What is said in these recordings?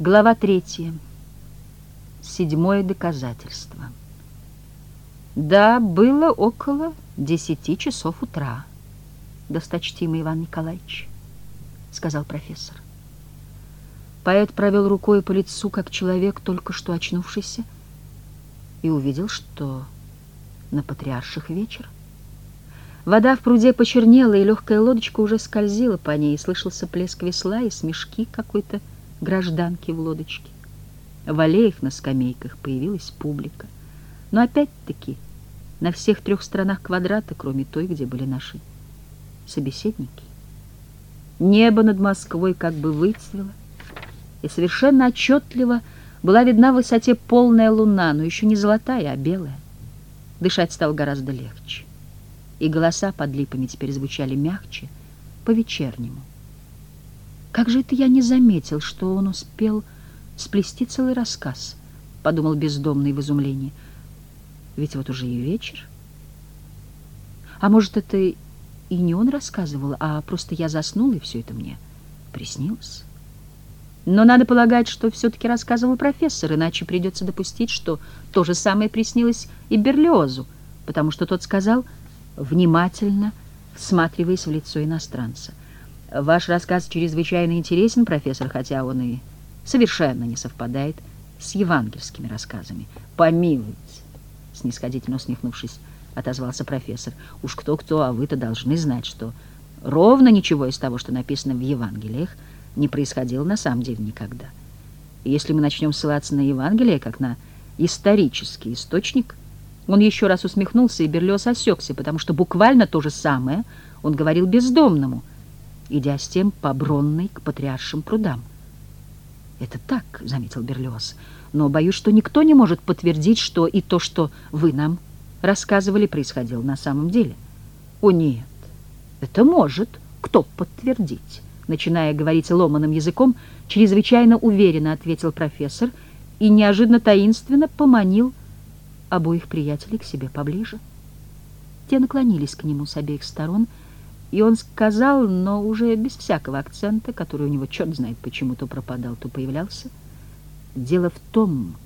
Глава третья. Седьмое доказательство. Да, было около десяти часов утра, досточтимый Иван Николаевич, сказал профессор. Поэт провел рукой по лицу, как человек, только что очнувшийся, и увидел, что на патриарших вечер. Вода в пруде почернела, и легкая лодочка уже скользила по ней, и слышался плеск весла и смешки какой-то гражданки в лодочке. В аллеях на скамейках появилась публика. Но опять-таки на всех трех сторонах квадрата, кроме той, где были наши собеседники. Небо над Москвой как бы выцвело, и совершенно отчетливо была видна в высоте полная луна, но еще не золотая, а белая. Дышать стало гораздо легче, и голоса под липами теперь звучали мягче, по-вечернему. Как же это я не заметил, что он успел сплести целый рассказ, подумал бездомный в изумлении. Ведь вот уже и вечер. А может, это и не он рассказывал, а просто я заснул, и все это мне приснилось? Но надо полагать, что все-таки рассказывал профессор, иначе придется допустить, что то же самое приснилось и Берлиозу, потому что тот сказал, внимательно всматриваясь в лицо иностранца — Ваш рассказ чрезвычайно интересен, профессор, хотя он и совершенно не совпадает с евангельскими рассказами. Помилуйте, снисходительно усмехнувшись, отозвался профессор. Уж кто-кто, а вы-то должны знать, что ровно ничего из того, что написано в Евангелиях, не происходило на самом деле никогда. И если мы начнем ссылаться на Евангелие, как на исторический источник, он еще раз усмехнулся, и Берлиоз осекся, потому что буквально то же самое он говорил бездомному — идя с тем по Бронной к Патриаршим прудам. «Это так», — заметил Берлиоз, — «но боюсь, что никто не может подтвердить, что и то, что вы нам рассказывали, происходило на самом деле». «О, нет, это может кто подтвердить?» Начиная говорить ломаным языком, чрезвычайно уверенно ответил профессор и неожиданно таинственно поманил обоих приятелей к себе поближе. Те наклонились к нему с обеих сторон — и он сказал, но уже без всякого акцента, который у него черт знает почему то пропадал, то появлялся. Дело в том,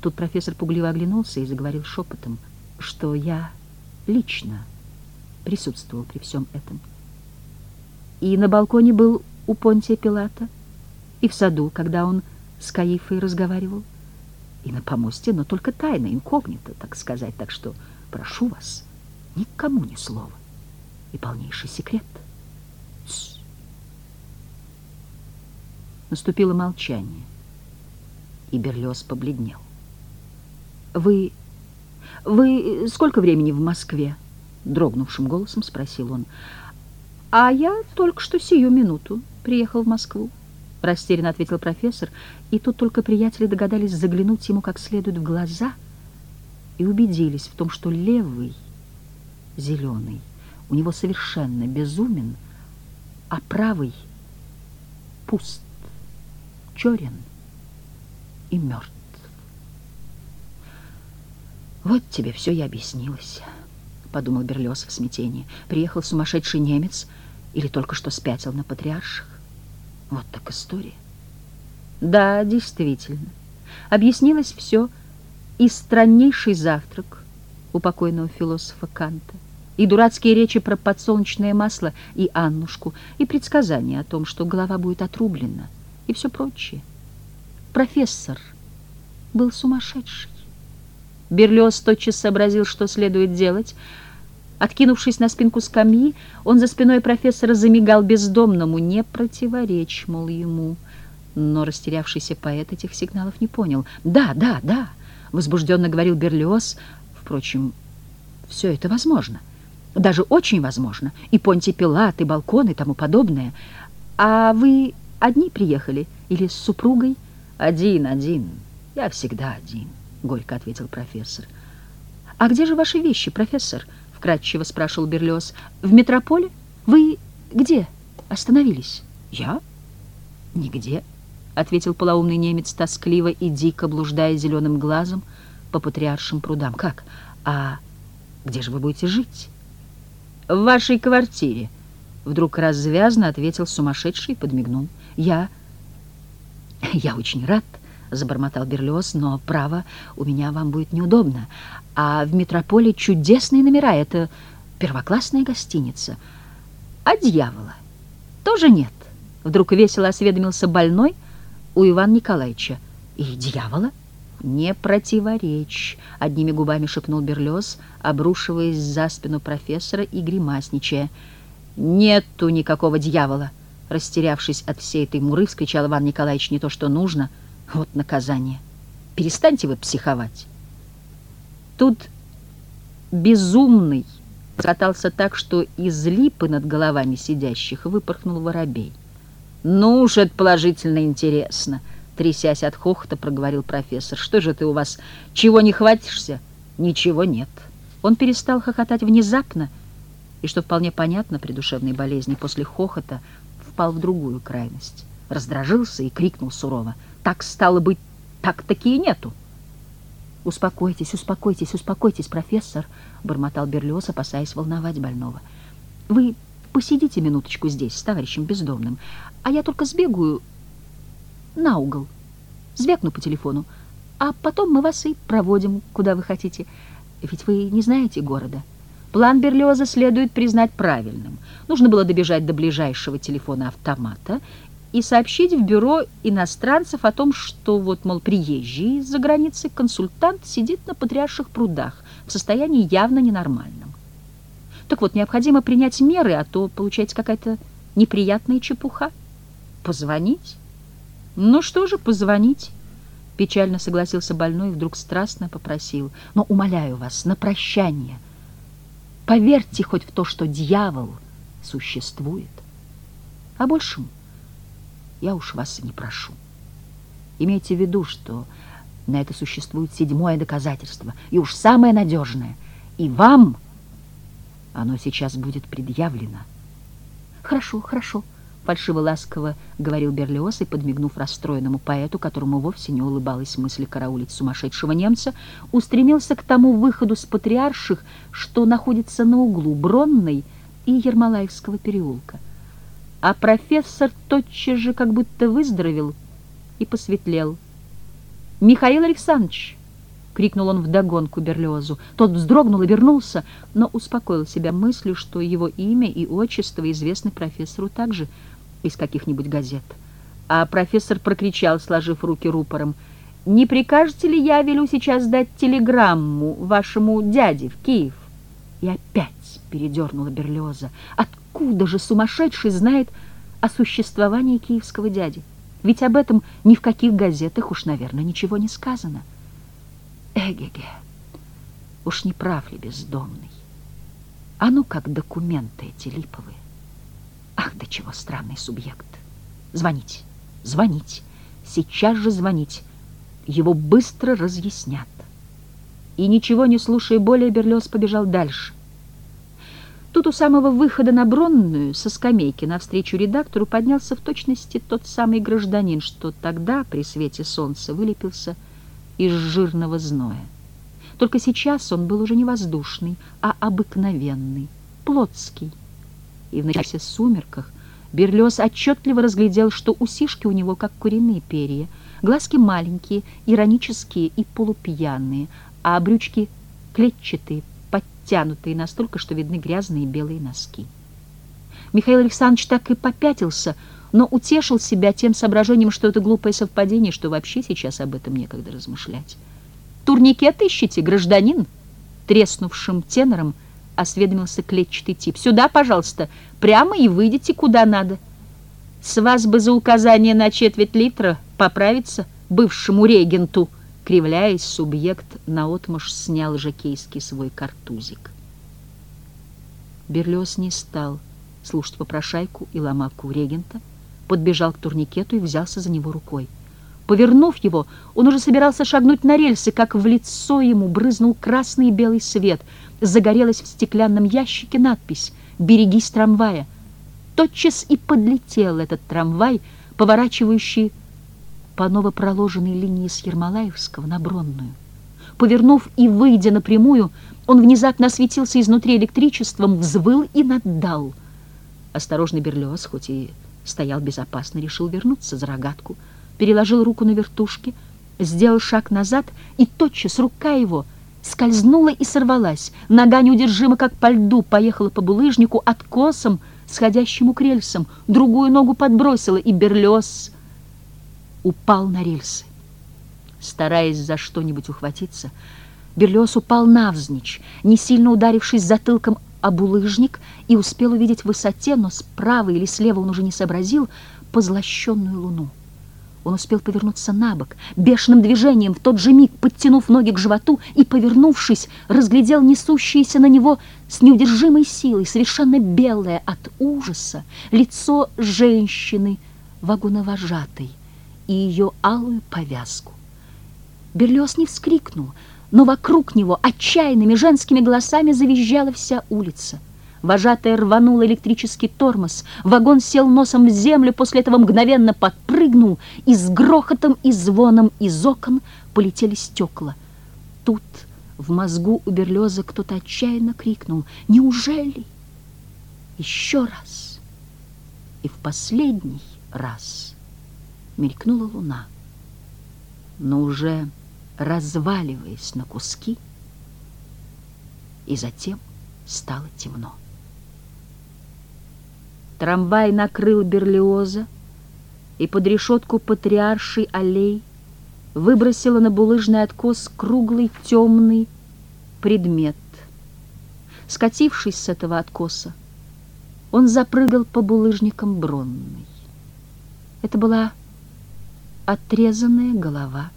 тут профессор пугливо оглянулся и заговорил шепотом, что я лично присутствовал при всем этом. И на балконе был у Понтия Пилата, и в саду, когда он с Каифой разговаривал, и на помосте, но только тайно, инкогнито, так сказать, так что прошу вас, никому ни слова и полнейший секрет. Тс. Наступило молчание, и Берлёс побледнел. «Вы... вы сколько времени в Москве?» Дрогнувшим голосом спросил он. «А я только что сию минуту приехал в Москву», — растерянно ответил профессор, и тут только приятели догадались заглянуть ему как следует в глаза и убедились в том, что левый, зеленый, у него совершенно безумен, а правый пуст, черен и мертв. «Вот тебе все и объяснилось», — подумал Берлёс в смятении. «Приехал сумасшедший немец или только что спятил на патриарших? Вот так история». Да, действительно, объяснилось все и страннейший завтрак у покойного философа Канта, и дурацкие речи про подсолнечное масло и Аннушку, и предсказания о том, что голова будет отрублена, и все прочее. Профессор был сумасшедший. Берлиоз тотчас сообразил, что следует делать. Откинувшись на спинку скамьи, он за спиной профессора замигал бездомному. «Не противоречь, мол, ему». Но растерявшийся поэт этих сигналов не понял. «Да, да, да», — возбужденно говорил Берлиоз. «Впрочем, все это возможно». Даже очень возможно. И Понти Пилат, и балкон, и тому подобное. А вы одни приехали? Или с супругой? Один, один. Я всегда один, горько ответил профессор. А где же ваши вещи, профессор? Вкратчиво спрашивал Берлиоз. В метрополе? Вы где остановились? Я? Нигде, ответил полоумный немец тоскливо и дико блуждая зеленым глазом по патриаршим прудам. Как? А где же вы будете жить? В вашей квартире. Вдруг развязно ответил сумасшедший и подмигнул. Я... «Я очень рад», — забормотал Берлиоз, «но, право, у меня вам будет неудобно. А в метрополе чудесные номера, это первоклассная гостиница. А дьявола тоже нет». Вдруг весело осведомился больной у Ивана Николаевича. «И дьявола?» «Не противоречь», — одними губами шепнул Берлиоз, обрушиваясь за спину профессора и гримасничая. «Нету никакого дьявола!» Растерявшись от всей этой муры, вскричал Иван Николаевич не то, что нужно. Вот наказание. Перестаньте вы психовать. Тут безумный катался так, что из липы над головами сидящих выпорхнул воробей. «Ну уж это положительно интересно!» Трясясь от хохота, проговорил профессор. «Что же ты у вас, чего не хватишься?» «Ничего нет». Он перестал хохотать внезапно, и, что вполне понятно при душевной болезни, после хохота впал в другую крайность. Раздражился и крикнул сурово. «Так стало быть, так-таки и нету!» «Успокойтесь, успокойтесь, успокойтесь, профессор!» — бормотал Берлиоз, опасаясь волновать больного. «Вы посидите минуточку здесь с товарищем бездомным, а я только сбегаю на угол, звякну по телефону, а потом мы вас и проводим, куда вы хотите. Ведь вы не знаете города». План Берлиоза следует признать правильным. Нужно было добежать до ближайшего телефона автомата и сообщить в бюро иностранцев о том, что вот, мол, приезжий из-за границы консультант сидит на потрясших прудах в состоянии явно ненормальном. Так вот, необходимо принять меры, а то получается какая-то неприятная чепуха. Позвонить? Ну что же, позвонить? Печально согласился больной и вдруг страстно попросил. Но умоляю вас, на прощание — Поверьте хоть в то, что дьявол существует. А большему я уж вас не прошу. Имейте в виду, что на это существует седьмое доказательство, и уж самое надежное. И вам оно сейчас будет предъявлено. Хорошо, хорошо фальшиво-ласково говорил Берлиоз и, подмигнув расстроенному поэту, которому вовсе не улыбалась мысль караулить сумасшедшего немца, устремился к тому выходу с патриарших, что находится на углу Бронной и Ермолаевского переулка. А профессор тотчас же как будто выздоровел и посветлел. «Михаил Александрович!» — крикнул он вдогонку Берлиозу. Тот вздрогнул и вернулся, но успокоил себя мыслью, что его имя и отчество известны профессору также — из каких-нибудь газет. А профессор прокричал, сложив руки рупором, «Не прикажете ли я велю сейчас дать телеграмму вашему дяде в Киев?» И опять передернула Берлиоза. Откуда же сумасшедший знает о существовании киевского дяди? Ведь об этом ни в каких газетах уж, наверное, ничего не сказано. Эгеге, уж не прав ли бездомный? А ну как документы эти липовые. Ах, до чего странный субъект. Звонить, звонить, сейчас же звонить. Его быстро разъяснят. И ничего не слушая более, Берлёс побежал дальше. Тут у самого выхода на Бронную со скамейки навстречу редактору поднялся в точности тот самый гражданин, что тогда при свете солнца вылепился из жирного зноя. Только сейчас он был уже не воздушный, а обыкновенный, плотский, и в начавшихся сумерках Берлёс отчетливо разглядел, что усишки у него как куриные перья, глазки маленькие, иронические и полупьяные, а брючки клетчатые, подтянутые настолько, что видны грязные белые носки. Михаил Александрович так и попятился, но утешил себя тем соображением, что это глупое совпадение, что вообще сейчас об этом некогда размышлять. «Турникет ищите, гражданин?» Треснувшим тенором – осведомился клетчатый тип. «Сюда, пожалуйста, прямо и выйдите куда надо. С вас бы за указание на четверть литра поправиться бывшему регенту». Кривляясь, субъект наотмашь снял жакейский свой картузик. Берлиоз не стал слушать попрошайку и ломаку регента, подбежал к турникету и взялся за него рукой. Повернув его, он уже собирался шагнуть на рельсы, как в лицо ему брызнул красный и белый свет. Загорелась в стеклянном ящике надпись «Берегись трамвая». Тотчас и подлетел этот трамвай, поворачивающий по новопроложенной линии с Ермолаевского на Бронную. Повернув и выйдя напрямую, он внезапно осветился изнутри электричеством, взвыл и наддал. Осторожный Берлиоз, хоть и стоял безопасно, решил вернуться за рогатку, переложил руку на вертушки, сделал шаг назад, и тотчас рука его скользнула и сорвалась. Нога неудержимо, как по льду, поехала по булыжнику откосом, сходящему к рельсам. Другую ногу подбросила, и Берлиоз упал на рельсы. Стараясь за что-нибудь ухватиться, Берлиоз упал навзничь, не сильно ударившись затылком о булыжник, и успел увидеть в высоте, но справа или слева он уже не сообразил, позлощенную луну. Он успел повернуться на бок, бешеным движением, в тот же миг подтянув ноги к животу и, повернувшись, разглядел несущееся на него с неудержимой силой, совершенно белое от ужаса, лицо женщины, вагоновожатой, и ее алую повязку. Берлиоз не вскрикнул, но вокруг него отчаянными женскими голосами завизжала вся улица. Вожатая рванула электрический тормоз, вагон сел носом в землю, после этого мгновенно подпрыгнул, и с грохотом и звоном из окон полетели стекла. Тут в мозгу у Берлеза кто-то отчаянно крикнул «Неужели?» Еще раз и в последний раз мелькнула луна, но уже разваливаясь на куски, и затем стало темно. Трамвай накрыл Берлиоза, и под решетку патриаршей аллей выбросила на булыжный откос круглый темный предмет. Скатившись с этого откоса, он запрыгал по булыжникам бронной. Это была отрезанная голова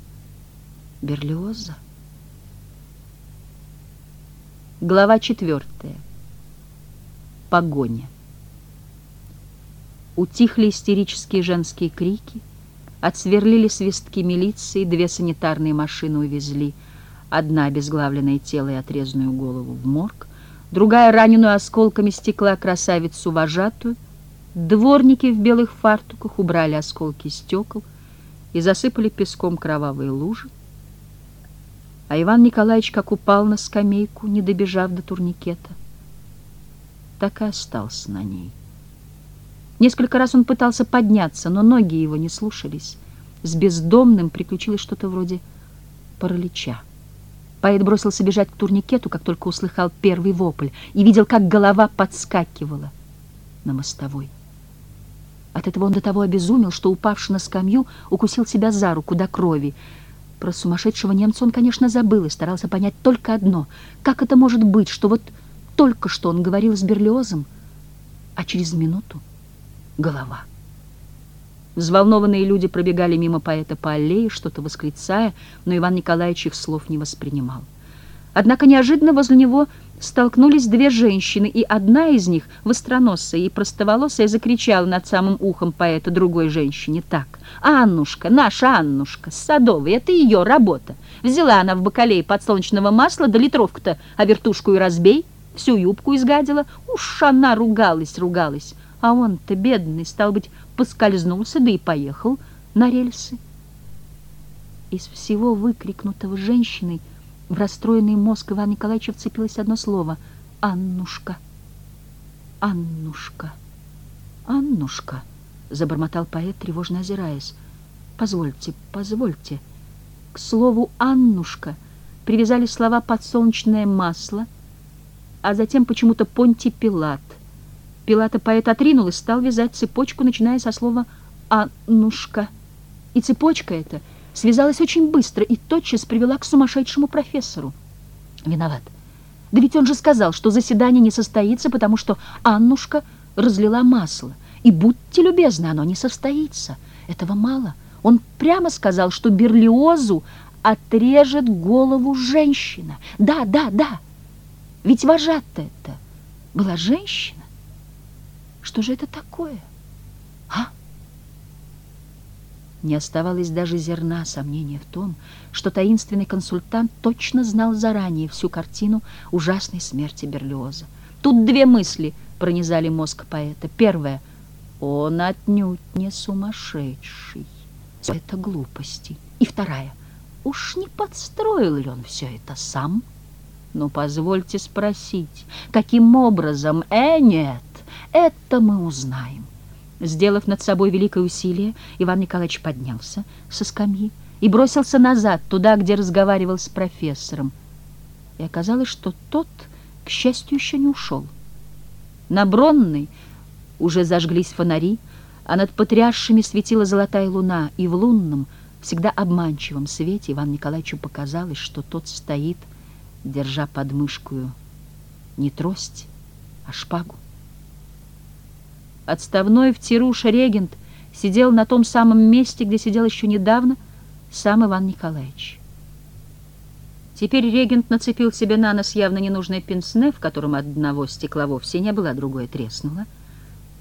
Берлиоза. Глава четвертая. Погоня. Утихли истерические женские крики, отсверлили свистки милиции, две санитарные машины увезли. Одна обезглавленное тело и отрезанную голову в морг, другая раненую осколками стекла красавицу вожатую. Дворники в белых фартуках убрали осколки стекол и засыпали песком кровавые лужи. А Иван Николаевич как упал на скамейку, не добежав до турникета, так и остался на ней. Несколько раз он пытался подняться, но ноги его не слушались. С бездомным приключилось что-то вроде паралича. Поэт бросился бежать к турникету, как только услыхал первый вопль, и видел, как голова подскакивала на мостовой. От этого он до того обезумел, что, упавший на скамью, укусил себя за руку до крови. Про сумасшедшего немца он, конечно, забыл и старался понять только одно. Как это может быть, что вот только что он говорил с Берлиозом, а через минуту голова. Взволнованные люди пробегали мимо поэта по аллее, что-то восклицая, но Иван Николаевич их слов не воспринимал. Однако неожиданно возле него столкнулись две женщины, и одна из них, востроносая и простоволосая, закричала над самым ухом поэта другой женщине так. «Аннушка, наша Аннушка, Садовой, это ее работа. Взяла она в бакалее подсолнечного масла, да литровку-то, а вертушку и разбей, всю юбку изгадила. Уж она ругалась, ругалась. А он-то, бедный, стал быть, поскользнулся, да и поехал на рельсы. Из всего выкрикнутого женщиной в расстроенный мозг Ивана Николаевича вцепилось одно слово — «Аннушка». «Аннушка, Аннушка», — забормотал поэт, тревожно озираясь. «Позвольте, позвольте». К слову «Аннушка» привязали слова «подсолнечное масло», а затем почему-то «Понти Пилат». Пилата поэт отринул и стал вязать цепочку, начиная со слова «Аннушка». И цепочка эта связалась очень быстро и тотчас привела к сумасшедшему профессору. Виноват. Да ведь он же сказал, что заседание не состоится, потому что Аннушка разлила масло. И будьте любезны, оно не состоится. Этого мало. Он прямо сказал, что Берлиозу отрежет голову женщина. Да, да, да. Ведь вожат-то это была женщина. Что же это такое? А? Не оставалось даже зерна сомнения в том, что таинственный консультант точно знал заранее всю картину ужасной смерти Берлиоза. Тут две мысли пронизали мозг поэта. Первая — он отнюдь не сумасшедший. Все это глупости. И вторая — уж не подстроил ли он все это сам? Ну, позвольте спросить, каким образом? Э, нет, это мы узнаем. Сделав над собой великое усилие, Иван Николаевич поднялся со скамьи и бросился назад, туда, где разговаривал с профессором. И оказалось, что тот, к счастью, еще не ушел. На Бронной уже зажглись фонари, а над потрясшими светила золотая луна, и в лунном, всегда обманчивом свете Ивану Николаевичу показалось, что тот стоит, держа под не трость, а шпагу. Отставной в тируше регент сидел на том самом месте, где сидел еще недавно сам Иван Николаевич. Теперь регент нацепил себе на нос явно ненужное пенсне, в котором одного стекла вовсе не было, а другое треснуло.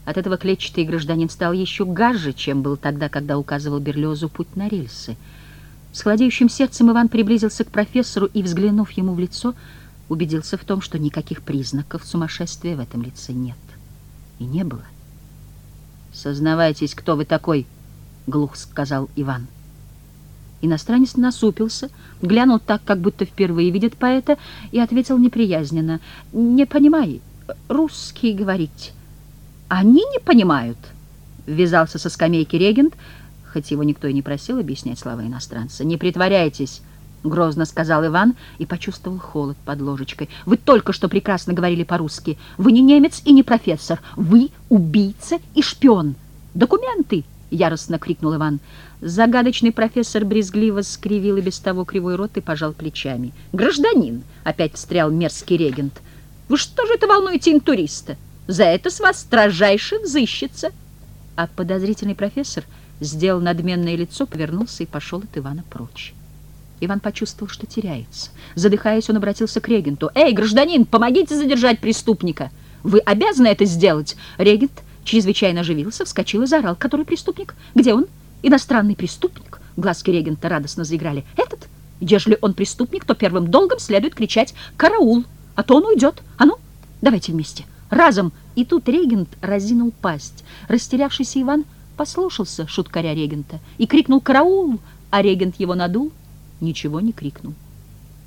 От этого клетчатый гражданин стал еще гаже, чем был тогда, когда указывал Берлиозу путь на рельсы. С холодеющим сердцем Иван приблизился к профессору и, взглянув ему в лицо, убедился в том, что никаких признаков сумасшествия в этом лице нет. И не было. «Сознавайтесь, кто вы такой?» — глух сказал Иван. Иностранец насупился, глянул так, как будто впервые видит поэта, и ответил неприязненно. «Не понимай, русский говорить». «Они не понимают», — ввязался со скамейки регент, хоть его никто и не просил объяснять слова иностранца. «Не притворяйтесь», — грозно сказал Иван и почувствовал холод под ложечкой. «Вы только что прекрасно говорили по-русски. Вы не немец и не профессор. Вы убийца и шпион. Документы!» — яростно крикнул Иван. Загадочный профессор брезгливо скривил и без того кривой рот и пожал плечами. «Гражданин!» — опять встрял мерзкий регент. «Вы что же это волнуете интуриста? За это с вас строжайше взыщется!» А подозрительный профессор сделал надменное лицо, повернулся и пошел от Ивана прочь. Иван почувствовал, что теряется. Задыхаясь, он обратился к регенту. «Эй, гражданин, помогите задержать преступника! Вы обязаны это сделать!» Регент чрезвычайно оживился, вскочил и заорал. «Который преступник? Где он? Иностранный преступник?» Глазки регента радостно заиграли. «Этот? Ежели он преступник, то первым долгом следует кричать «Караул!» А то он уйдет. А ну, давайте вместе. Разом!» И тут регент разинул пасть. Растерявшийся Иван послушался шуткаря регента и крикнул «Караул!» А регент его надул ничего не крикнул.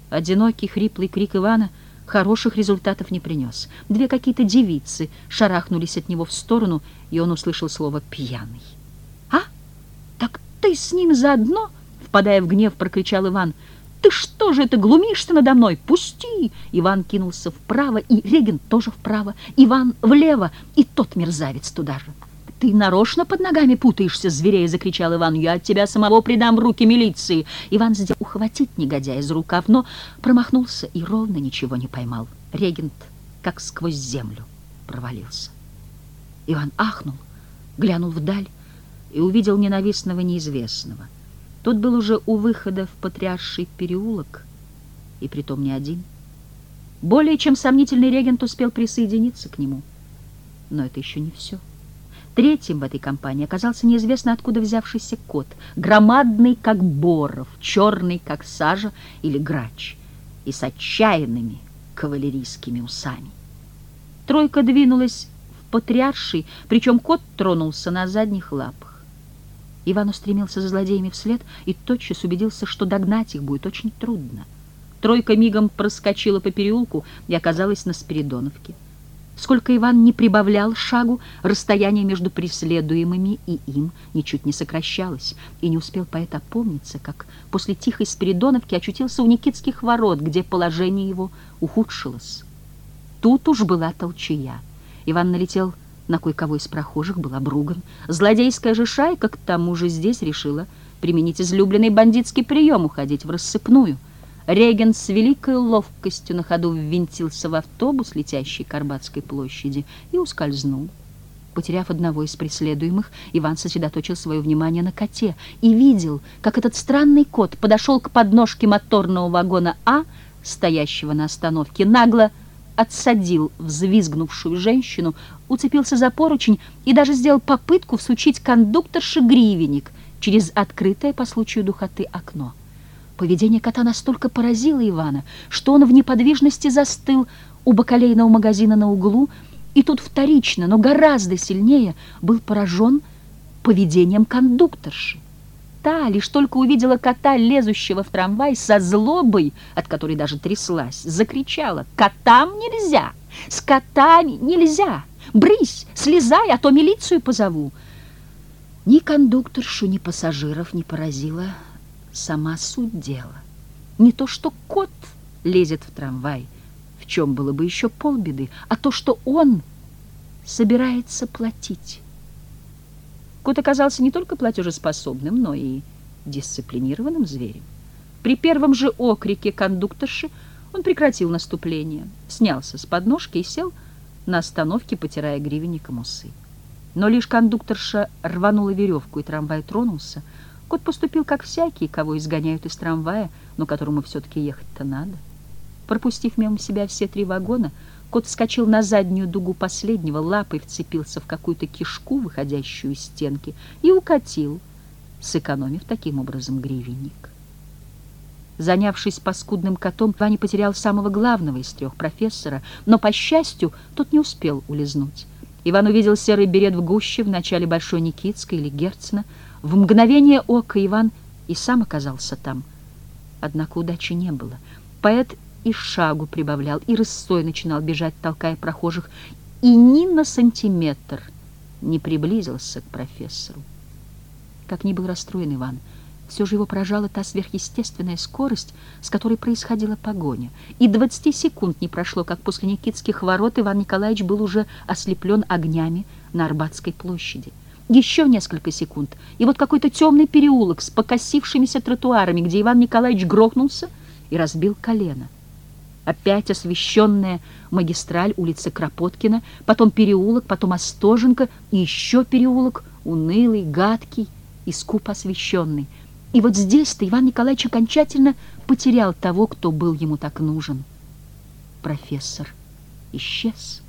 Одинокий хриплый крик Ивана хороших результатов не принес. Две какие-то девицы шарахнулись от него в сторону, и он услышал слово «пьяный». «А? Так ты с ним заодно?» Впадая в гнев, прокричал Иван. «Ты что же это глумишься надо мной? Пусти!» Иван кинулся вправо, и регент тоже вправо, Иван влево, и тот мерзавец туда же. «Ты нарочно под ногами путаешься, зверея!» — закричал Иван. «Я от тебя самого предам руки милиции!» Иван сделал ухватить негодяя из рукав, но промахнулся и ровно ничего не поймал. Регент как сквозь землю провалился. Иван ахнул, глянул вдаль и увидел ненавистного неизвестного. Тот был уже у выхода в потрясший переулок, и притом не один. Более чем сомнительный регент успел присоединиться к нему. Но это еще не все. Третьим в этой компании оказался неизвестно откуда взявшийся кот, громадный, как боров, черный, как сажа или грач, и с отчаянными кавалерийскими усами. Тройка двинулась в патриарший, причем кот тронулся на задних лапах. Иван устремился за злодеями вслед и тотчас убедился, что догнать их будет очень трудно. Тройка мигом проскочила по переулку и оказалась на Спиридоновке. Сколько Иван не прибавлял шагу, расстояние между преследуемыми и им ничуть не сокращалось, и не успел поэт опомниться, как после тихой Спиридоновки очутился у Никитских ворот, где положение его ухудшилось. Тут уж была толчая. Иван налетел на кое-кого из прохожих, был обруган. Злодейская же шайка, к тому же, здесь решила применить излюбленный бандитский прием, уходить в рассыпную — Реген с великой ловкостью на ходу ввинтился в автобус, летящий к Арбатской площади, и ускользнул. Потеряв одного из преследуемых, Иван сосредоточил свое внимание на коте и видел, как этот странный кот подошел к подножке моторного вагона А, стоящего на остановке, нагло отсадил взвизгнувшую женщину, уцепился за поручень и даже сделал попытку всучить кондукторше гривенник через открытое по случаю духоты окно. Поведение кота настолько поразило Ивана, что он в неподвижности застыл у бакалейного магазина на углу, и тут вторично, но гораздо сильнее был поражен поведением кондукторши. Та лишь только увидела кота, лезущего в трамвай, со злобой, от которой даже тряслась, закричала «Котам нельзя! С котами нельзя! Брысь, слезай, а то милицию позову!» Ни кондукторшу, ни пассажиров не поразила сама суть дела. Не то, что кот лезет в трамвай, в чем было бы еще полбеды, а то, что он собирается платить. Кот оказался не только платежеспособным, но и дисциплинированным зверем. При первом же окрике кондукторши он прекратил наступление, снялся с подножки и сел на остановке, потирая гривенником усы. Но лишь кондукторша рванула веревку, и трамвай тронулся. Кот поступил, как всякий, кого изгоняют из трамвая, но которому все-таки ехать-то надо. Пропустив мимо себя все три вагона, кот вскочил на заднюю дугу последнего, лапой вцепился в какую-то кишку, выходящую из стенки, и укатил, сэкономив таким образом гривенник. Занявшись паскудным котом, Ваня потерял самого главного из трех профессора, но, по счастью, тот не успел улизнуть. Иван увидел серый берет в гуще в начале Большой Никитской или Герцена. В мгновение ока Иван и сам оказался там. Однако удачи не было. Поэт и шагу прибавлял, и рысцой начинал бежать, толкая прохожих, и ни на сантиметр не приблизился к профессору. Как ни был расстроен Иван, все же его поражала та сверхъестественная скорость, с которой происходила погоня. И двадцати секунд не прошло, как после Никитских ворот Иван Николаевич был уже ослеплен огнями на Арбатской площади. Еще несколько секунд, и вот какой-то темный переулок с покосившимися тротуарами, где Иван Николаевич грохнулся и разбил колено. Опять освещенная магистраль улицы Кропоткина, потом переулок, потом Остоженко и еще переулок, унылый, гадкий и скупо освещенный — и вот здесь-то Иван Николаевич окончательно потерял того, кто был ему так нужен. Профессор исчез.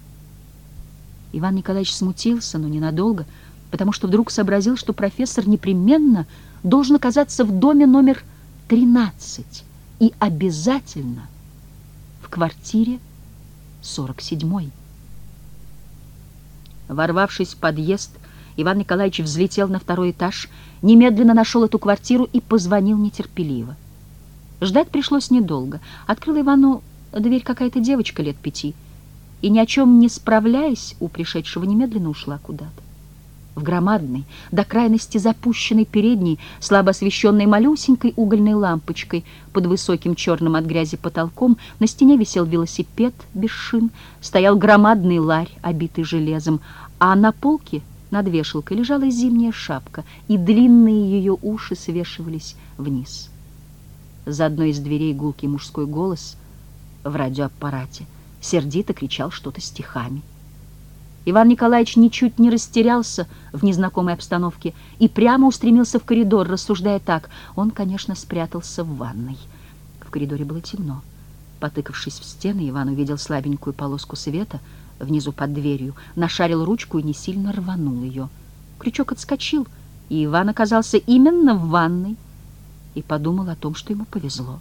Иван Николаевич смутился, но ненадолго, потому что вдруг сообразил, что профессор непременно должен оказаться в доме номер 13 и обязательно в квартире 47. Ворвавшись в подъезд, Иван Николаевич взлетел на второй этаж, немедленно нашел эту квартиру и позвонил нетерпеливо. Ждать пришлось недолго. Открыла Ивану дверь какая-то девочка лет пяти, и, ни о чем не справляясь, у пришедшего немедленно ушла куда-то. В громадной, до крайности запущенной передней, слабо освещенной малюсенькой угольной лампочкой под высоким черным от грязи потолком, на стене висел велосипед без шин, стоял громадный ларь, обитый железом, а на полке — над вешалкой лежала зимняя шапка, и длинные ее уши свешивались вниз. За одной из дверей гулкий мужской голос в радиоаппарате сердито кричал что-то стихами. Иван Николаевич ничуть не растерялся в незнакомой обстановке и прямо устремился в коридор, рассуждая так. Он, конечно, спрятался в ванной. В коридоре было темно. Потыкавшись в стены, Иван увидел слабенькую полоску света — внизу под дверью, нашарил ручку и не сильно рванул ее. Крючок отскочил, и Иван оказался именно в ванной и подумал о том, что ему повезло.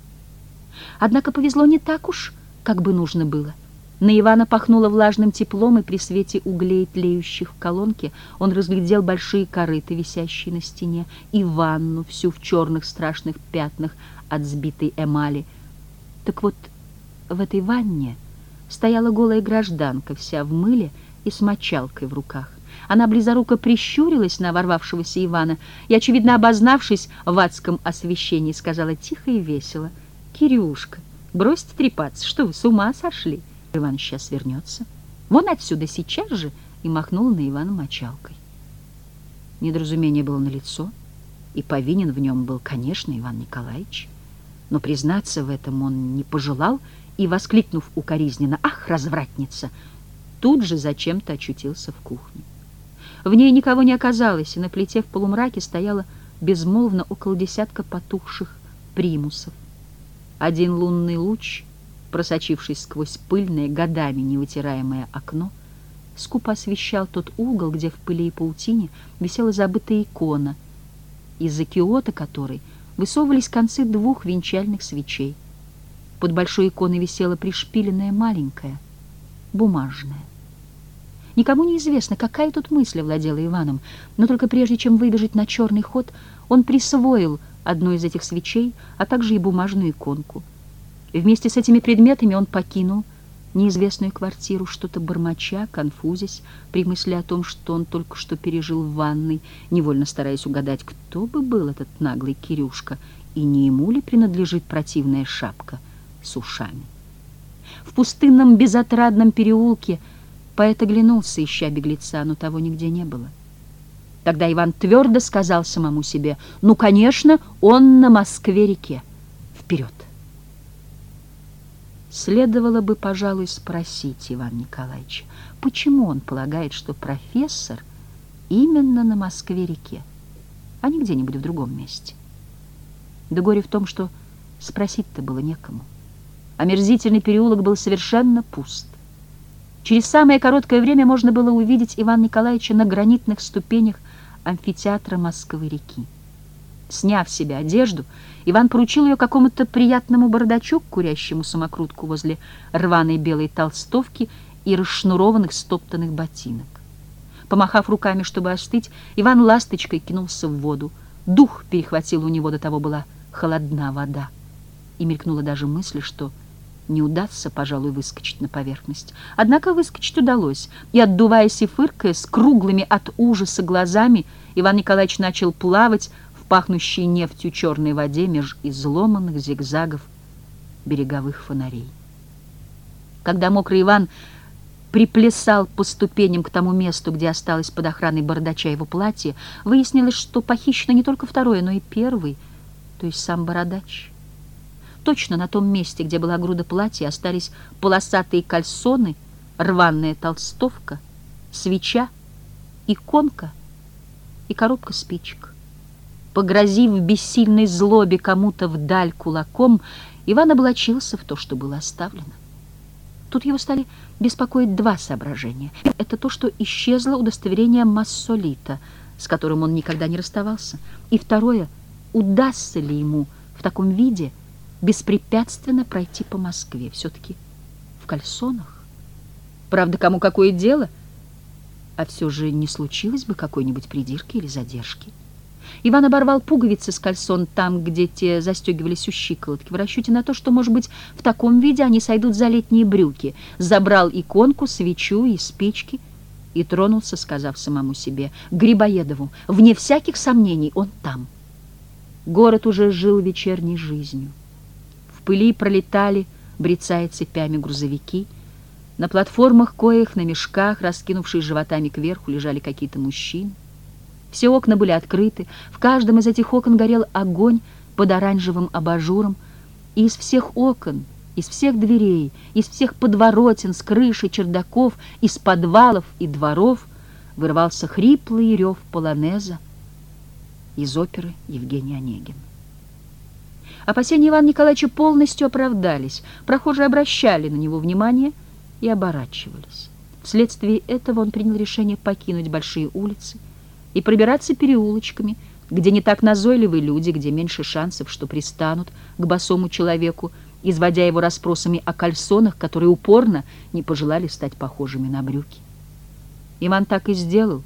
Однако повезло не так уж, как бы нужно было. На Ивана пахнуло влажным теплом, и при свете углей, тлеющих в колонке, он разглядел большие корыты, висящие на стене, и ванну, всю в черных страшных пятнах от сбитой эмали. Так вот, в этой ванне стояла голая гражданка, вся в мыле и с мочалкой в руках. Она близоруко прищурилась на ворвавшегося Ивана и, очевидно обознавшись в адском освещении, сказала тихо и весело. «Кирюшка, бросьте трепаться, что вы с ума сошли? Иван сейчас вернется. Вон отсюда сейчас же!» и махнула на Ивана мочалкой. Недоразумение было налицо, и повинен в нем был, конечно, Иван Николаевич. Но признаться в этом он не пожелал и, воскликнув укоризненно «Ах, развратница!», тут же зачем-то очутился в кухне. В ней никого не оказалось, и на плите в полумраке стояло безмолвно около десятка потухших примусов. Один лунный луч, просочившись сквозь пыльное, годами невытираемое окно, скупо освещал тот угол, где в пыли и паутине висела забытая икона, из-за киота которой высовывались концы двух венчальных свечей. Под большой иконой висела пришпиленная маленькая, бумажная. Никому не известно, какая тут мысль владела Иваном, но только прежде чем выбежать на черный ход, он присвоил одну из этих свечей, а также и бумажную иконку. Вместе с этими предметами он покинул неизвестную квартиру, что-то бормоча, конфузясь, при мысли о том, что он только что пережил в ванной, невольно стараясь угадать, кто бы был этот наглый Кирюшка, и не ему ли принадлежит противная шапка с ушами. В пустынном безотрадном переулке поэт оглянулся, ища беглеца, но того нигде не было. Тогда Иван твердо сказал самому себе, ну, конечно, он на Москве-реке. Вперед! Следовало бы, пожалуй, спросить Ивана Николаевича, почему он полагает, что профессор именно на Москве-реке, а не где-нибудь в другом месте. Да горе в том, что спросить-то было некому. Омерзительный переулок был совершенно пуст. Через самое короткое время можно было увидеть Ивана Николаевича на гранитных ступенях амфитеатра Москвы-реки. Сняв себе одежду, Иван поручил ее какому-то приятному бардачу, курящему самокрутку возле рваной белой толстовки и расшнурованных стоптанных ботинок. Помахав руками, чтобы остыть, Иван ласточкой кинулся в воду. Дух перехватил у него, до того была холодна вода. И мелькнула даже мысль, что не удастся, пожалуй, выскочить на поверхность. Однако выскочить удалось, и, отдуваясь и фыркая, с круглыми от ужаса глазами, Иван Николаевич начал плавать, пахнущей нефтью черной воде меж изломанных зигзагов береговых фонарей. Когда мокрый Иван приплясал по ступеням к тому месту, где осталось под охраной бардача его платье, выяснилось, что похищено не только второе, но и первый, то есть сам бородач. Точно на том месте, где была груда платья, остались полосатые кальсоны, рваная толстовка, свеча, иконка и коробка спичек. Погрозив в бессильной злобе кому-то вдаль кулаком, Иван облачился в то, что было оставлено. Тут его стали беспокоить два соображения. Это то, что исчезло удостоверение массолита, с которым он никогда не расставался. И второе, удастся ли ему в таком виде беспрепятственно пройти по Москве, все-таки в кальсонах. Правда, кому какое дело? А все же не случилось бы какой-нибудь придирки или задержки. Иван оборвал пуговицы с кальсон там, где те застегивались у щиколотки, в расчете на то, что, может быть, в таком виде они сойдут за летние брюки, забрал иконку, свечу и спички и тронулся, сказав самому себе, Грибоедову, вне всяких сомнений, он там. Город уже жил вечерней жизнью. В пыли пролетали, брецая цепями грузовики, на платформах коих, на мешках, раскинувшись животами кверху, лежали какие-то мужчины. Все окна были открыты, в каждом из этих окон горел огонь под оранжевым абажуром, и из всех окон, из всех дверей, из всех подворотен, с крыши, чердаков, из подвалов и дворов вырвался хриплый рев полонеза из оперы Евгения Онегин. Опасения Ивана Николаевича полностью оправдались, прохожие обращали на него внимание и оборачивались. Вследствие этого он принял решение покинуть большие улицы, и пробираться переулочками, где не так назойливы люди, где меньше шансов, что пристанут к босому человеку, изводя его расспросами о кальсонах, которые упорно не пожелали стать похожими на брюки. Иван так и сделал,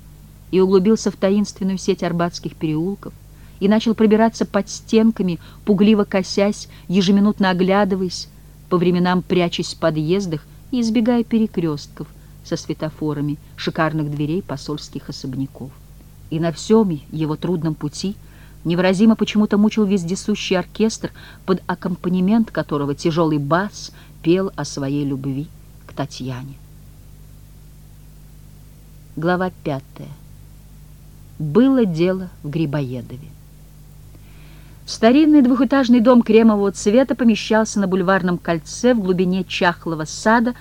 и углубился в таинственную сеть арбатских переулков, и начал пробираться под стенками, пугливо косясь, ежеминутно оглядываясь, по временам прячась в подъездах и избегая перекрестков со светофорами, шикарных дверей посольских особняков и на всем его трудном пути невыразимо почему-то мучил вездесущий оркестр, под аккомпанемент которого тяжелый бас пел о своей любви к Татьяне. Глава пятая. Было дело в Грибоедове. Старинный двухэтажный дом кремового цвета помещался на бульварном кольце в глубине чахлого сада,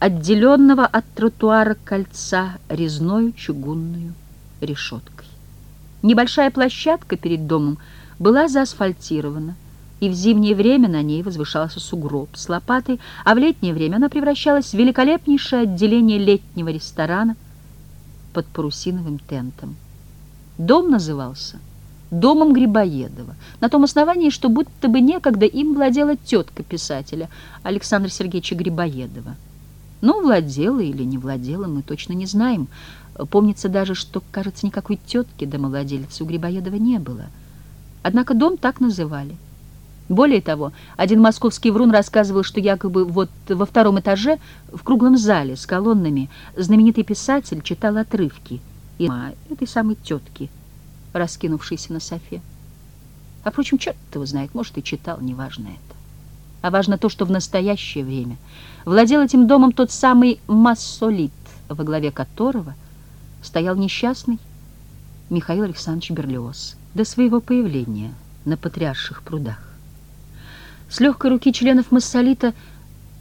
отделенного от тротуара кольца резною чугунную решеткой. Небольшая площадка перед домом была заасфальтирована, и в зимнее время на ней возвышался сугроб с лопатой, а в летнее время она превращалась в великолепнейшее отделение летнего ресторана под парусиновым тентом. Дом назывался домом Грибоедова, на том основании, что будто бы некогда им владела тетка писателя Александра Сергеевича Грибоедова. Но владела или не владела, мы точно не знаем, Помнится даже, что, кажется, никакой тетки домовладельца у Грибоедова не было. Однако дом так называли. Более того, один московский врун рассказывал, что якобы вот во втором этаже, в круглом зале с колоннами, знаменитый писатель читал отрывки и этой самой тетки, раскинувшейся на софе. А, впрочем, черт его знает, может, и читал, неважно это. А важно то, что в настоящее время владел этим домом тот самый массолит, во главе которого стоял несчастный Михаил Александрович Берлиоз до своего появления на Патриарших прудах. С легкой руки членов массолита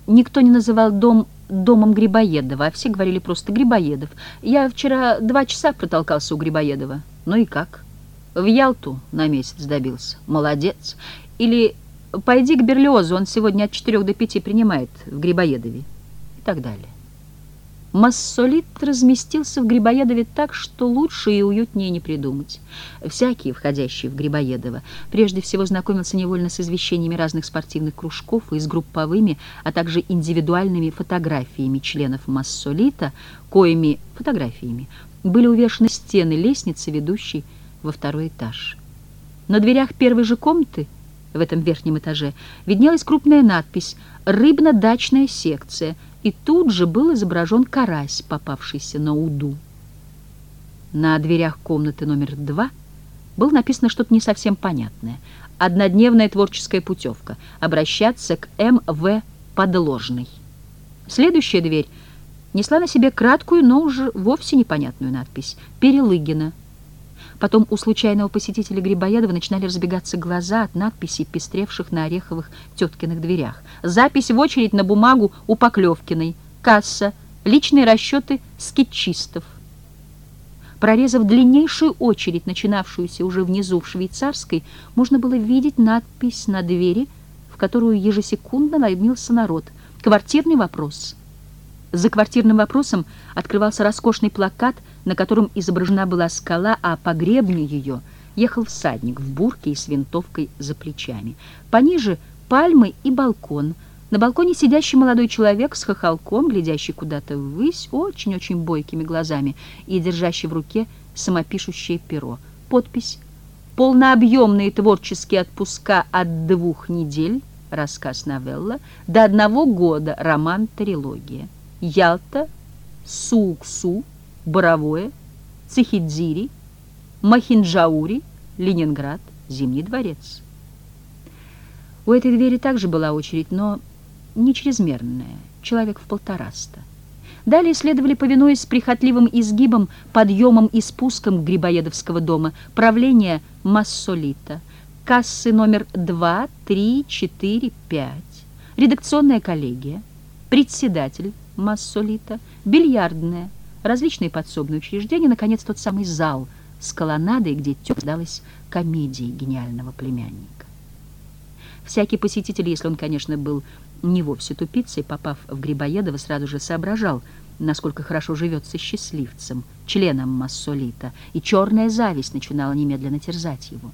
никто не называл дом домом Грибоедова, а все говорили просто Грибоедов. Я вчера два часа протолкался у Грибоедова. Ну и как? В Ялту на месяц добился. Молодец. Или пойди к Берлиозу, он сегодня от четырех до пяти принимает в Грибоедове. И так далее. Массолит разместился в Грибоедове так, что лучше и уютнее не придумать. Всякий, входящий в Грибоедово, прежде всего знакомился невольно с извещениями разных спортивных кружков и с групповыми, а также индивидуальными фотографиями членов Массолита, коими фотографиями были увешаны стены лестницы, ведущей во второй этаж. На дверях первой же комнаты в этом верхнем этаже виднелась крупная надпись «Рыбно-дачная секция», и тут же был изображен карась, попавшийся на уду. На дверях комнаты номер два было написано что-то не совсем понятное. Однодневная творческая путевка. Обращаться к М.В. Подложной. Следующая дверь несла на себе краткую, но уже вовсе непонятную надпись «Перелыгина». Потом у случайного посетителя Грибоедова начинали разбегаться глаза от надписей, пестревших на ореховых теткиных дверях. Запись в очередь на бумагу у Поклевкиной. Касса. Личные расчеты скетчистов. Прорезав длиннейшую очередь, начинавшуюся уже внизу в швейцарской, можно было видеть надпись на двери, в которую ежесекундно наймился народ. «Квартирный вопрос». За квартирным вопросом открывался роскошный плакат, на котором изображена была скала, а по гребню ее ехал всадник в бурке и с винтовкой за плечами. Пониже пальмы и балкон. На балконе сидящий молодой человек с хохолком, глядящий куда-то ввысь, очень-очень бойкими глазами и держащий в руке самопишущее перо. Подпись «Полнообъемные творческие отпуска от двух недель» рассказ-новелла, до одного года роман-трилогия. Ялта, Суксу, Боровое, Цихидзири, Махинджаури, Ленинград, Зимний дворец. У этой двери также была очередь, но не чрезмерная, человек в полтораста. Далее следовали, повинуясь прихотливым изгибам, подъемом и спуском Грибоедовского дома, правление Массолита, кассы номер 2, 3, 4, 5, редакционная коллегия, председатель Массолита, бильярдная, различные подсобные учреждения, наконец, тот самый зал с колоннадой, где тёплалась комедии гениального племянника. Всякий посетитель, если он, конечно, был не вовсе тупицей, попав в Грибоедово, сразу же соображал, насколько хорошо живется счастливцем, членом Массолита, и черная зависть начинала немедленно терзать его.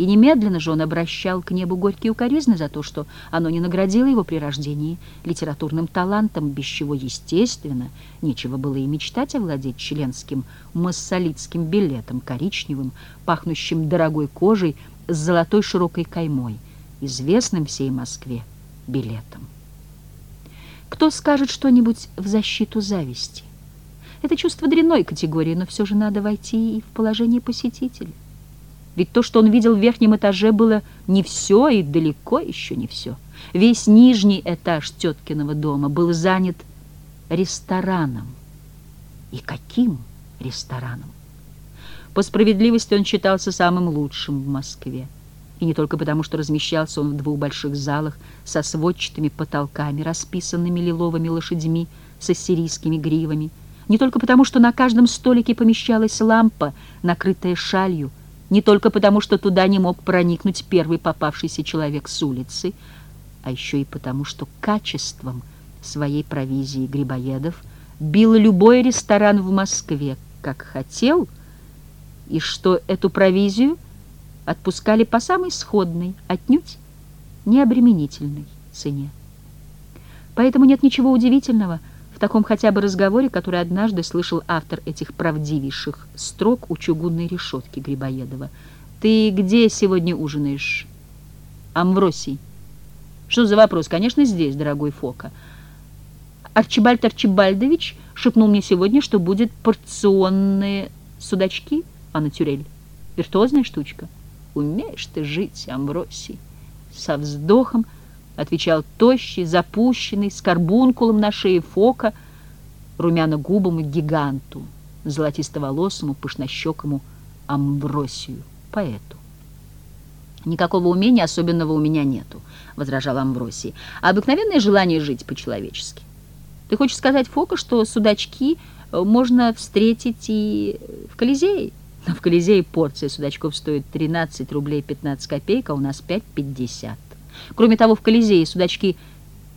И немедленно же он обращал к небу горькие укоризны за то, что оно не наградило его при рождении литературным талантом, без чего, естественно, нечего было и мечтать овладеть членским массолитским билетом, коричневым, пахнущим дорогой кожей с золотой широкой каймой, известным всей Москве билетом. Кто скажет что-нибудь в защиту зависти? Это чувство дрянной категории, но все же надо войти и в положение посетителя. Ведь то, что он видел в верхнем этаже, было не все и далеко еще не все. Весь нижний этаж теткиного дома был занят рестораном. И каким рестораном? По справедливости он считался самым лучшим в Москве. И не только потому, что размещался он в двух больших залах со сводчатыми потолками, расписанными лиловыми лошадьми с ассирийскими гривами, не только потому, что на каждом столике помещалась лампа, накрытая шалью, не только потому, что туда не мог проникнуть первый попавшийся человек с улицы, а еще и потому, что качеством своей провизии Грибоедов бил любой ресторан в Москве, как хотел, и что эту провизию отпускали по самой сходной, отнюдь необременительной цене. Поэтому нет ничего удивительного – таком хотя бы разговоре, который однажды слышал автор этих правдивейших строк у чугунной решетки Грибоедова. «Ты где сегодня ужинаешь?» Амвросий. Что за вопрос? Конечно, здесь, дорогой Фока. Арчибальд Арчибальдович шепнул мне сегодня, что будет порционные судачки, а натюрель. Виртуозная штучка. Умеешь ты жить, Амвросий. Со вздохом отвечал тощий, запущенный, с карбункулом на шее Фока, румяно-губому гиганту, золотистоволосому, пышнощекому Амвросию, поэту. «Никакого умения особенного у меня нету», — возражал Амвросий, «а обыкновенное желание жить по-человечески. Ты хочешь сказать, Фока, что судачки э, можно встретить и в Колизее?» Но в Колизее порция судачков стоит 13 рублей 15 копеек, а у нас 5,50. Кроме того, в Колизее судачки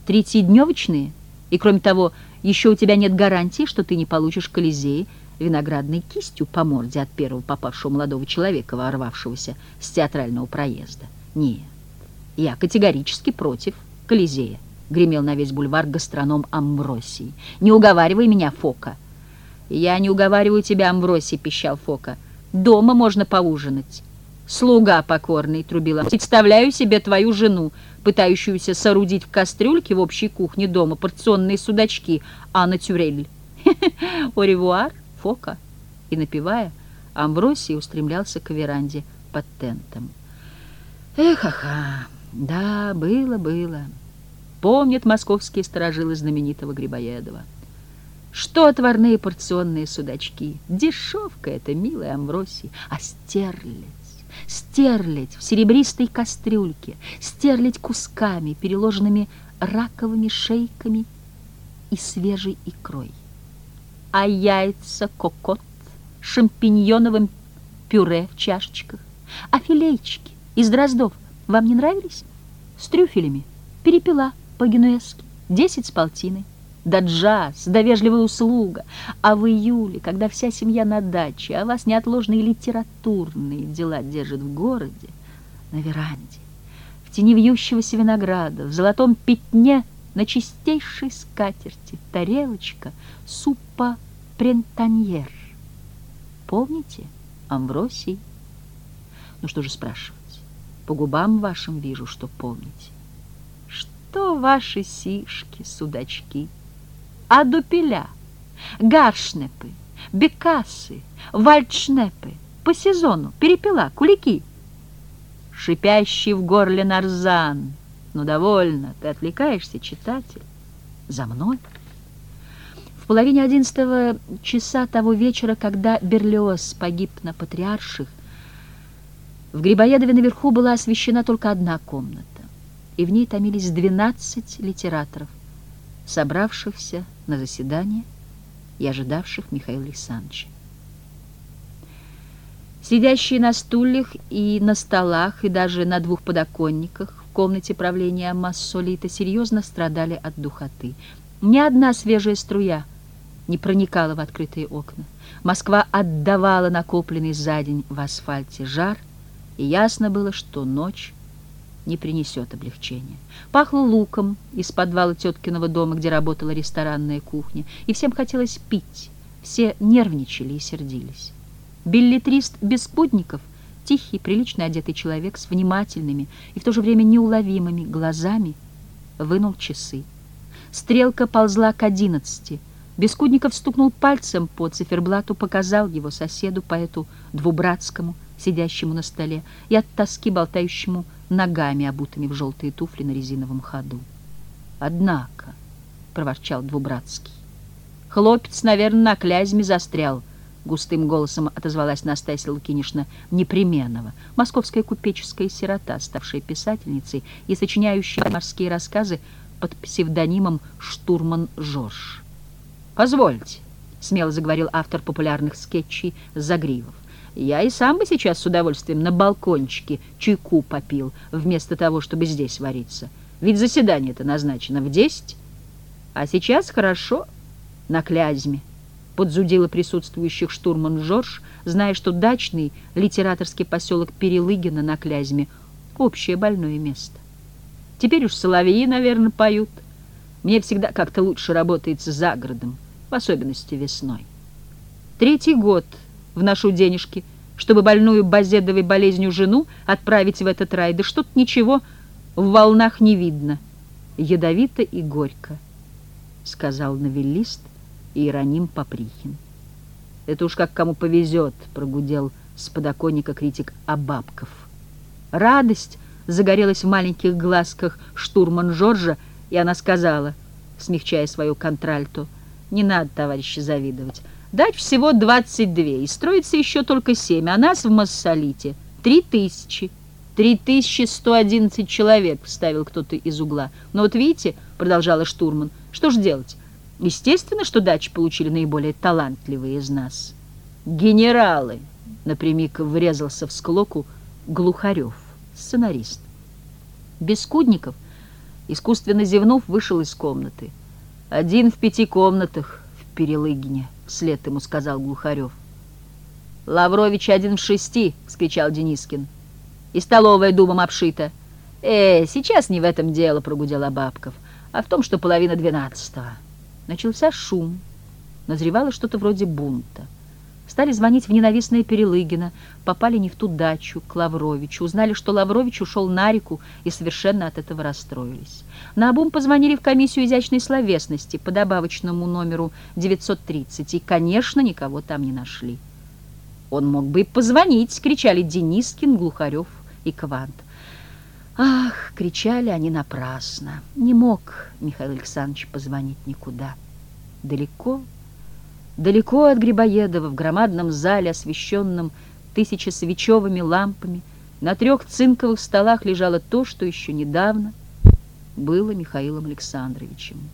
тридцатидневочные, и кроме того, еще у тебя нет гарантии, что ты не получишь в Колизее виноградной кистью по морде от первого попавшего молодого человека, ворвавшегося с театрального проезда. Нет, я категорически против Колизея, гремел на весь бульвар гастроном Амвросий. Не уговаривай меня, Фока. Я не уговариваю тебя, Амвросий, пищал Фока. Дома можно поужинать. Слуга покорный, трубила. Представляю себе твою жену, пытающуюся соорудить в кастрюльке в общей кухне дома порционные судачки, а натюрель. О Фока. И, напевая, Амбросий устремлялся к веранде под тентом. Эх-ха-ха, да, было-было. Помнят московские сторожилы знаменитого Грибоедова. Что отварные порционные судачки? Дешевка это, милый Амвросий, а стерлядь стерлядь в серебристой кастрюльке, стерлядь кусками, переложенными раковыми шейками и свежей икрой. А яйца кокот, шампиньоновым пюре в чашечках, а филейчики из дроздов вам не нравились? С трюфелями, перепела по-генуэзски, десять с полтиной да джаз, да вежливая услуга. А в июле, когда вся семья на даче, а вас неотложные литературные дела держат в городе, на веранде, в тени вьющегося винограда, в золотом пятне на чистейшей скатерти тарелочка супа прентаньер. Помните, Амвросий? Ну что же спрашивать? По губам вашим вижу, что помните. Что ваши сишки, судачки — а дупеля, гаршнепы, бекасы, вальдшнепы, по сезону, перепела, кулики. Шипящий в горле нарзан. Ну, довольно, ты отвлекаешься, читатель. За мной. В половине одиннадцатого часа того вечера, когда Берлиоз погиб на Патриарших, в Грибоедове наверху была освещена только одна комната, и в ней томились двенадцать литераторов, собравшихся на заседание и ожидавших Михаила Александровича. Сидящие на стульях и на столах, и даже на двух подоконниках в комнате правления Массолита серьезно страдали от духоты. Ни одна свежая струя не проникала в открытые окна. Москва отдавала накопленный за день в асфальте жар, и ясно было, что ночь не принесет облегчения. Пахло луком из подвала теткиного дома, где работала ресторанная кухня, и всем хотелось пить. Все нервничали и сердились. Билетрист Беспутников, тихий, прилично одетый человек с внимательными и в то же время неуловимыми глазами, вынул часы. Стрелка ползла к одиннадцати. Бескудников стукнул пальцем по циферблату, показал его соседу, поэту Двубратскому, сидящему на столе, и от тоски болтающему ногами, обутыми в желтые туфли на резиновом ходу. «Однако», — проворчал Двубратский, — «хлопец, наверное, на клязьме застрял», — густым голосом отозвалась Настасья Лукинишна Непременова, московская купеческая сирота, ставшая писательницей и сочиняющая морские рассказы под псевдонимом «Штурман Жорж». «Позвольте», — смело заговорил автор популярных скетчей Загривов. Я и сам бы сейчас с удовольствием на балкончике чайку попил, вместо того, чтобы здесь вариться. Ведь заседание-то назначено в десять. А сейчас хорошо на Клязьме. Подзудила присутствующих штурман Жорж, зная, что дачный литераторский поселок Перелыгина на Клязьме — общее больное место. Теперь уж соловьи, наверное, поют. Мне всегда как-то лучше работается за городом, в особенности весной. Третий год — вношу денежки, чтобы больную базедовой болезнью жену отправить в этот рай. Да что-то ничего, в волнах не видно, ядовито и горько, сказал новеллист Иероним Поприхин. Это уж как кому повезет, прогудел с подоконника критик Абабков. Радость загорелась в маленьких глазках штурман Жоржа, и она сказала, смягчая свою контральту, «Не надо, товарищи, завидовать. Дать всего 22, и строится еще только 7, а нас в Массолите 3000. 3111 человек, вставил кто-то из угла. Но вот видите, продолжала штурман, что ж делать? Естественно, что дачи получили наиболее талантливые из нас. Генералы, напрямик врезался в склоку Глухарев, сценарист. Бескудников, искусственно зевнув, вышел из комнаты. Один в пяти комнатах Перелыгине, вслед ему сказал Глухарев. «Лаврович один в шести!» — вскричал Денискин. «И столовая дубом обшита!» «Э, сейчас не в этом дело!» — прогудел Абабков, «а в том, что половина двенадцатого». Начался шум. Назревало что-то вроде бунта. Стали звонить в ненавистное Перелыгино, попали не в ту дачу, к Лавровичу. Узнали, что Лаврович ушел на реку и совершенно от этого расстроились. На обум позвонили в комиссию изящной словесности по добавочному номеру 930 и, конечно, никого там не нашли. «Он мог бы и позвонить!» — кричали Денискин, Глухарев и Квант. Ах, кричали они напрасно. Не мог Михаил Александрович позвонить никуда. Далеко, далеко от Грибоедова, в громадном зале, освещенном тысячесвечевыми лампами, на трех цинковых столах лежало то, что еще недавно было Михаилом Александровичем.